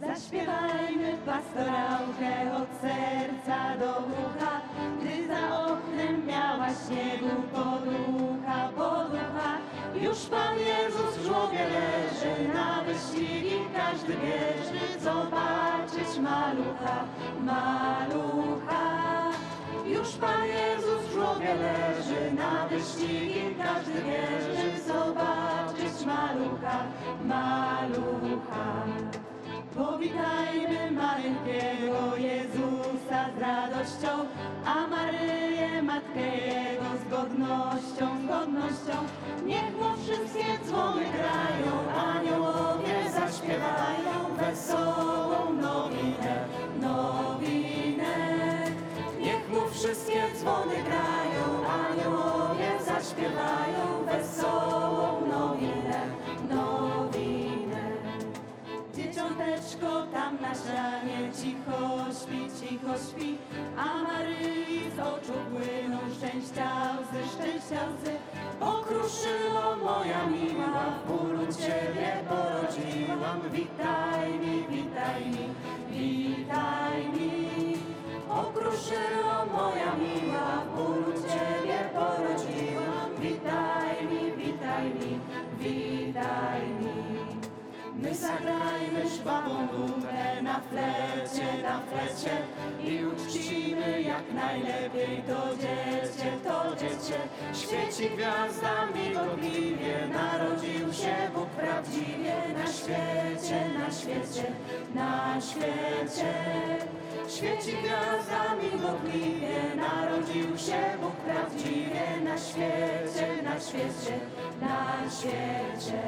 Zaśpiewajmy pastorałkę od serca do ucha, gdy za oknem miała śniegu poducha, poducha. Już Pan Jezus w żłobie leży, na wyścigi każdy bierze, zobaczyć malucha, malucha. Już Pan Jezus w żłobie leży, na wyścigi każdy bierze, zobaczyć malucha, malucha. Powitajmy maleńkiego Jezusa z radością, a Maryję Matkę Jego z godnością, z godnością. Niech mu wszystkie dzwony grają, aniołowie zaśpiewają wesołą nowinę, nowinę. Niech mu wszystkie dzwony grają, Dzieciąteczko tam na ścianie cicho śpi, cicho śpi, a Maryi z oczu płyną szczęścia łzy, szczęścia łzy. Okruszyło moja miła, w bólu Ciebie porodziłam. Witaj mi, witaj mi, witaj mi. Okruszyło moja miła, w bólu Ciebie My zagrajmy żwawą dudę na flecie, na flecie i uczcimy jak najlepiej to dziecię, to dziecię. Świeci gwiazda migotliwie, narodził się Bóg prawdziwie na świecie, na świecie, na świecie. Świeci gwiazda migotliwie, narodził się Bóg prawdziwie na świecie, na świecie, na świecie.